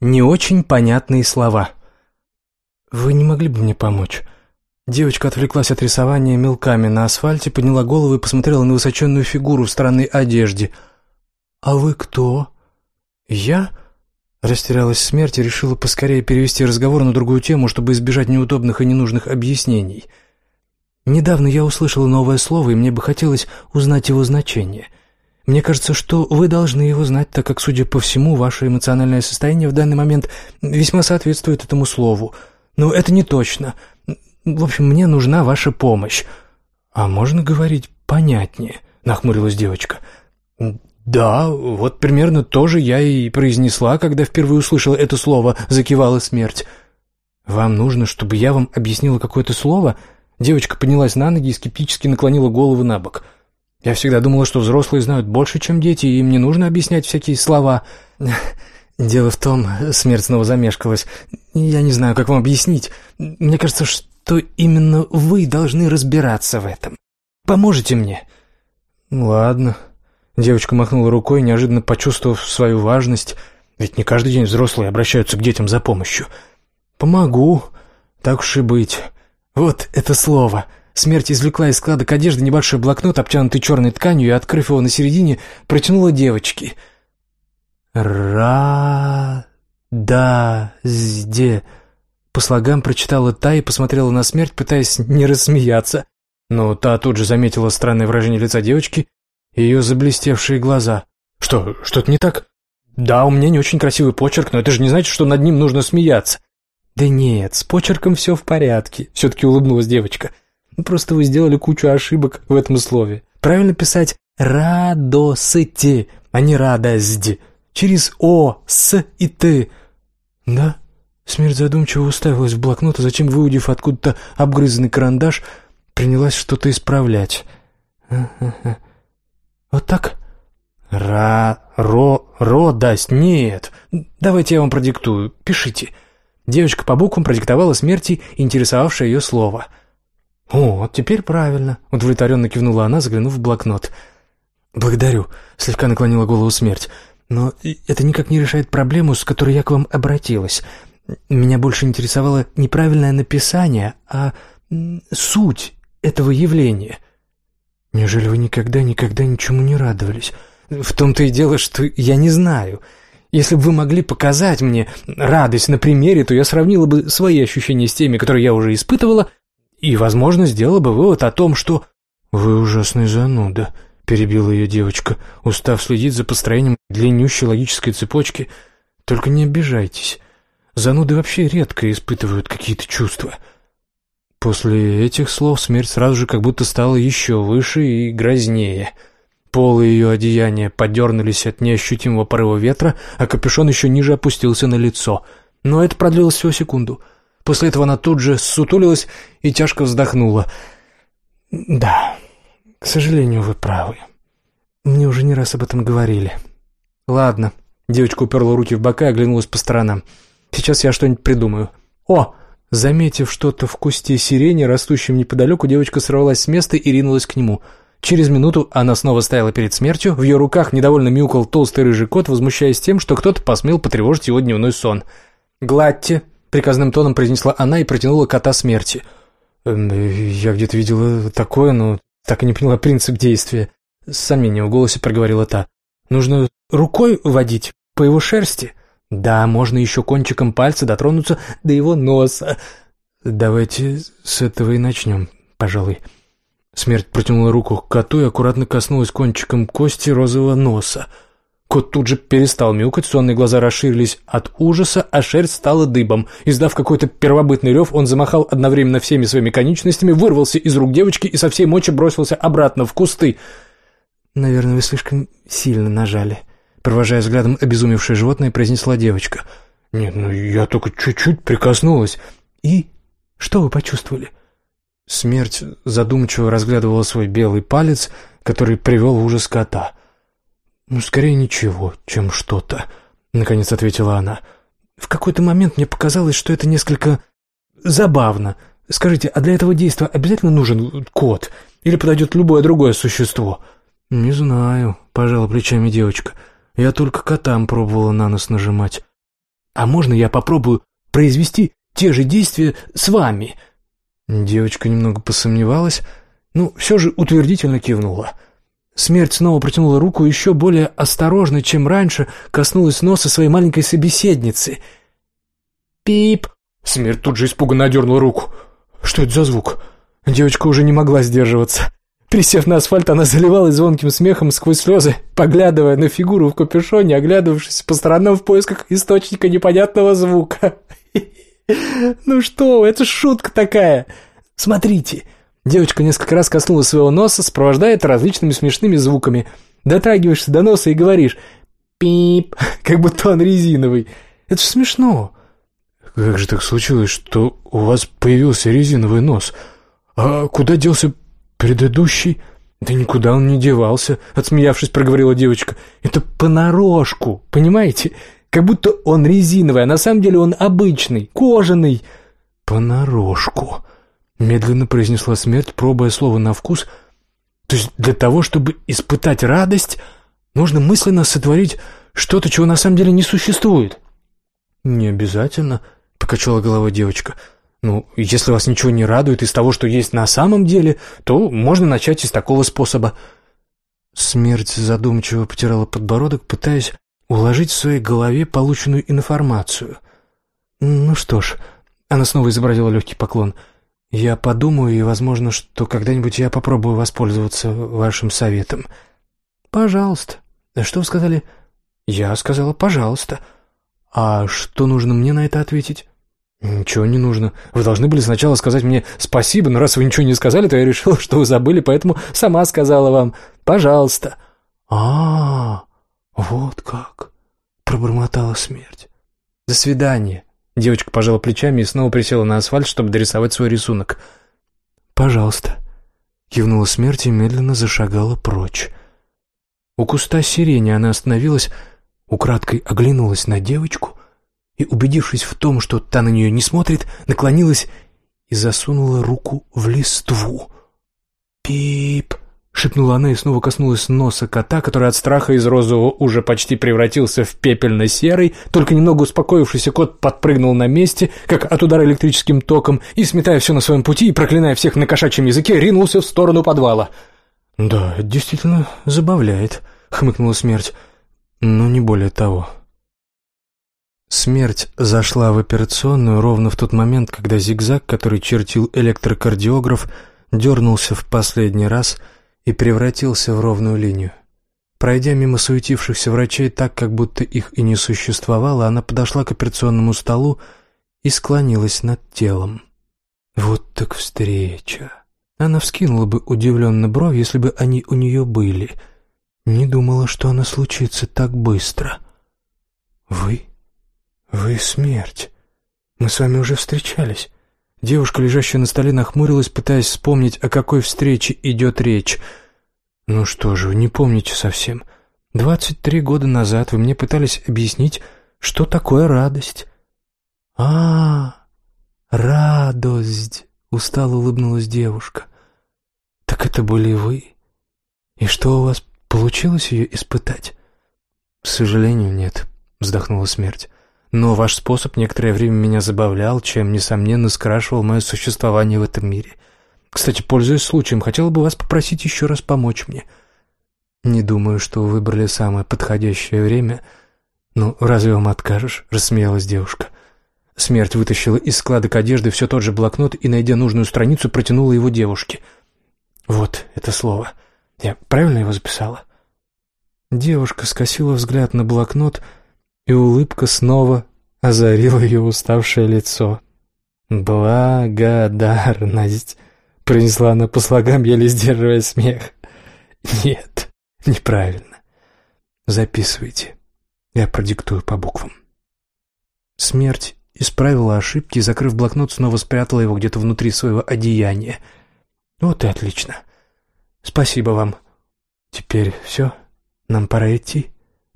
Не очень понятные слова. «Вы не могли бы мне помочь?» Девочка отвлеклась от рисования мелками на асфальте, подняла голову и посмотрела на высоченную фигуру в странной одежде. «А вы кто?» «Я?» Растерялась смерть и решила поскорее перевести разговор на другую тему, чтобы избежать неудобных и ненужных объяснений. «Недавно я услышала новое слово, и мне бы хотелось узнать его значение. Мне кажется, что вы должны его знать, так как, судя по всему, ваше эмоциональное состояние в данный момент весьма соответствует этому слову. Но это не точно. В общем, мне нужна ваша помощь». «А можно говорить понятнее?» — нахмурилась девочка. «Да, вот примерно то же я и произнесла, когда впервые услышала это слово», — закивала смерть. «Вам нужно, чтобы я вам объяснила какое-то слово?» Девочка поднялась на ноги и скептически наклонила голову на бок. «Я всегда думала, что взрослые знают больше, чем дети, и им не нужно объяснять всякие слова». «Дело в том...» — смерть снова замешкалась. «Я не знаю, как вам объяснить. Мне кажется, что именно вы должны разбираться в этом. Поможете мне?» «Ладно», Девочка махнула рукой, неожиданно почувствовав свою важность, ведь не каждый день взрослые обращаются к детям за помощью. «Помогу, так уж и быть. Вот это слово». Смерть извлекла из складок одежды небольшой блокнот, обтянутый черной тканью, и, открыв его на середине, протянула девочке. «Ра-да-зде». По слогам прочитала та и посмотрела на смерть, пытаясь не рассмеяться. Но та тут же заметила странное выражение лица девочки ее заблестевшие глаза. «Что, что-то не так?» «Да, у меня не очень красивый почерк, но это же не значит, что над ним нужно смеяться». «Да нет, с почерком все в порядке», — все-таки улыбнулась девочка. «Ну, «Просто вы сделали кучу ошибок в этом слове. Правильно писать «радости», а не «радость». Через «о», «с» и «ты». «Да?» Смерть задумчиво уставилась в блокнот, а затем, выудив откуда-то обгрызанный карандаш, принялась что-то исправлять. «Вот так?» «Ра... ро... родость... Нет. Давайте я вам продиктую. Пишите». Девочка по буквам продиктовала смерти интересовавшее ее слово. «О, теперь правильно», — удовлетворенно кивнула она, заглянув в блокнот. «Благодарю», — слегка наклонила голову смерть. «Но это никак не решает проблему, с которой я к вам обратилась. Меня больше интересовало не правильное написание, а суть этого явления». Неужели вы никогда-никогда ничему не радовались? В том-то и дело, что я не знаю. Если бы вы могли показать мне радость на примере, то я сравнила бы свои ощущения с теми, которые я уже испытывала, и, возможно, сделала бы вывод о том, что... «Вы ужасный зануда», — перебила ее девочка, устав следить за построением длиннющей логической цепочки. «Только не обижайтесь. Зануды вообще редко испытывают какие-то чувства». После этих слов смерть сразу же как будто стала еще выше и грознее. Полы ее одеяния подернулись от неощутимого порыва ветра, а капюшон еще ниже опустился на лицо. Но это продлилось всего секунду. После этого она тут же сутулилась и тяжко вздохнула. «Да, к сожалению, вы правы. Мне уже не раз об этом говорили». «Ладно». Девочка уперла руки в бока и оглянулась по сторонам. «Сейчас я что-нибудь придумаю». «О, Заметив что-то в кусте сирени, растущем неподалеку, девочка сорвалась с места и ринулась к нему. Через минуту она снова стояла перед смертью, в ее руках недовольно мяукал толстый рыжий кот, возмущаясь тем, что кто-то посмел потревожить его дневной сон. «Гладьте!» — приказным тоном произнесла она и протянула кота смерти. «Эм, «Я где-то видела такое, но так и не поняла принцип действия», — с сомнением в голосе проговорила та. «Нужно рукой водить по его шерсти?» Да, можно еще кончиком пальца дотронуться до его носа. Давайте с этого и начнем, пожалуй. Смерть протянула руку к коту и аккуратно коснулась кончиком кости розового носа. Кот тут же перестал мяукать, сонные глаза расширились от ужаса, а шерсть стала дыбом. Издав какой-то первобытный рев, он замахал одновременно всеми своими конечностями, вырвался из рук девочки и со всей мочи бросился обратно в кусты. «Наверное, вы слишком сильно нажали», Провожая взглядом обезумевшее животное, произнесла девочка. «Нет, ну я только чуть-чуть прикоснулась. И? Что вы почувствовали?» Смерть задумчиво разглядывала свой белый палец, который привел в ужас кота. «Ну, скорее ничего, чем что-то», — наконец ответила она. «В какой-то момент мне показалось, что это несколько забавно. Скажите, а для этого действия обязательно нужен кот? Или подойдет любое другое существо?» «Не знаю», — пожала плечами девочка. «Я только котам пробовала на нос нажимать». А можно я попробую произвести те же действия с вами?» Девочка немного посомневалась, но все же утвердительно кивнула. Смерть снова протянула руку еще более осторожно, чем раньше, коснулась носа своей маленькой собеседницы. «Пип!» Смерть тут же испуганно дернула руку. «Что это за звук?» Девочка уже не могла сдерживаться. Присев на асфальт, она заливалась звонким смехом сквозь слезы, поглядывая на фигуру в капюшоне, оглядывавшись по сторонам в поисках источника непонятного звука. «Ну что, это шутка такая! Смотрите!» Девочка несколько раз коснулась своего носа, сопровождая это различными смешными звуками. Дотрагиваешься до носа и говоришь «пип», как будто он резиновый. Это ж смешно. «Как же так случилось, что у вас появился резиновый нос? А куда делся предыдущий?» «Да никуда он не девался», — отсмеявшись, проговорила девочка. «Это понарошку, понимаете? Как будто он резиновый, а на самом деле он обычный, кожаный». «Понарошку», — медленно произнесла смерть, пробуя слово на вкус. «То есть для того, чтобы испытать радость, нужно мысленно сотворить что-то, чего на самом деле не существует». «Не обязательно», — покачала головой девочка. «Ну, если вас ничего не радует из того, что есть на самом деле, то можно начать из такого способа». Смерть задумчиво потирала подбородок, пытаясь уложить в своей голове полученную информацию. «Ну что ж», — она снова изобразила легкий поклон, — «я подумаю, и, возможно, что когда-нибудь я попробую воспользоваться вашим советом». «Пожалуйста». «Что вы сказали?» «Я сказала «пожалуйста». «А что нужно мне на это ответить?» «Ничего не нужно. Вы должны были сначала сказать мне спасибо, но раз вы ничего не сказали, то я решила, что вы забыли, поэтому сама сказала вам «пожалуйста». «А-а-а!» «Вот как!» — пробормотала смерть. «До свидания!» Девочка пожала плечами и снова присела на асфальт, чтобы дорисовать свой рисунок. «Пожалуйста!» — кивнула смерть и медленно зашагала прочь. У куста сирени она остановилась, украдкой оглянулась на девочку и, убедившись в том, что та на нее не смотрит, наклонилась и засунула руку в листву. «Пип!» — шепнула она и снова коснулась носа кота, который от страха из розового уже почти превратился в пепельно-серый. Только немного успокоившийся кот подпрыгнул на месте, как от удара электрическим током, и, сметая все на своем пути и проклиная всех на кошачьем языке, ринулся в сторону подвала. «Да, действительно забавляет», — хмыкнула смерть. «Но не более того». Смерть зашла в операционную ровно в тот момент, когда зигзаг, который чертил электрокардиограф, дернулся в последний раз — и превратился в ровную линию. Пройдя мимо суетившихся врачей так, как будто их и не существовало, она подошла к операционному столу и склонилась над телом. Вот так встреча. Она вскинула бы удивленно бровь, если бы они у нее были. Не думала, что она случится так быстро. «Вы? Вы смерть. Мы с вами уже встречались. Девушка, лежащая на столе, нахмурилась, пытаясь вспомнить, о какой встрече идет речь. «Ну что же, вы не помните совсем. Двадцать три года назад вы мне пытались объяснить, что такое радость». «А, радость!» — устало улыбнулась девушка. «Так это были вы? И что у вас получилось ее испытать?» «К сожалению, нет», — вздохнула смерть. Но ваш способ некоторое время меня забавлял, чем, несомненно, скрашивал мое существование в этом мире. Кстати, пользуясь случаем, хотела бы вас попросить еще раз помочь мне. Не думаю, что вы выбрали самое подходящее время. Ну, разве вам откажешь?» — рассмеялась девушка. Смерть вытащила из складок одежды все тот же блокнот и, найдя нужную страницу, протянула его девушке. «Вот это слово. Я правильно его записала?» Девушка скосила взгляд на блокнот — и улыбка снова озарила ее уставшее лицо. «Благодарность», — принесла она по слогам, еле сдерживая смех. «Нет, неправильно. Записывайте. Я продиктую по буквам». Смерть исправила ошибки и, закрыв блокнот, снова спрятала его где-то внутри своего одеяния. «Вот и отлично. Спасибо вам. Теперь все? Нам пора идти?»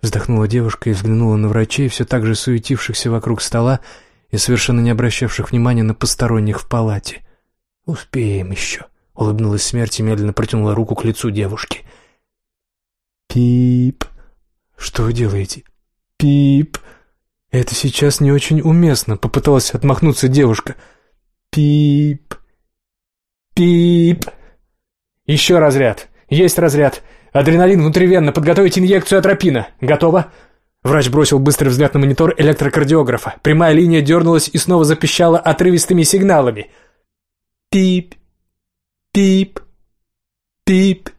Вздохнула девушка и взглянула на врачей, все так же суетившихся вокруг стола и совершенно не обращавших внимания на посторонних в палате. «Успеем еще», — улыбнулась смерть и медленно протянула руку к лицу девушки. «Пип!» «Что вы делаете?» «Пип!» «Это сейчас не очень уместно», — попыталась отмахнуться девушка. «Пип... Пип...» «Еще разряд. Есть разряд. Адреналин внутривенно. Подготовить инъекцию атропина. Готово?» Врач бросил быстрый взгляд на монитор электрокардиографа. Прямая линия дернулась и снова запищала отрывистыми сигналами. «Пип... Пип... Пип...»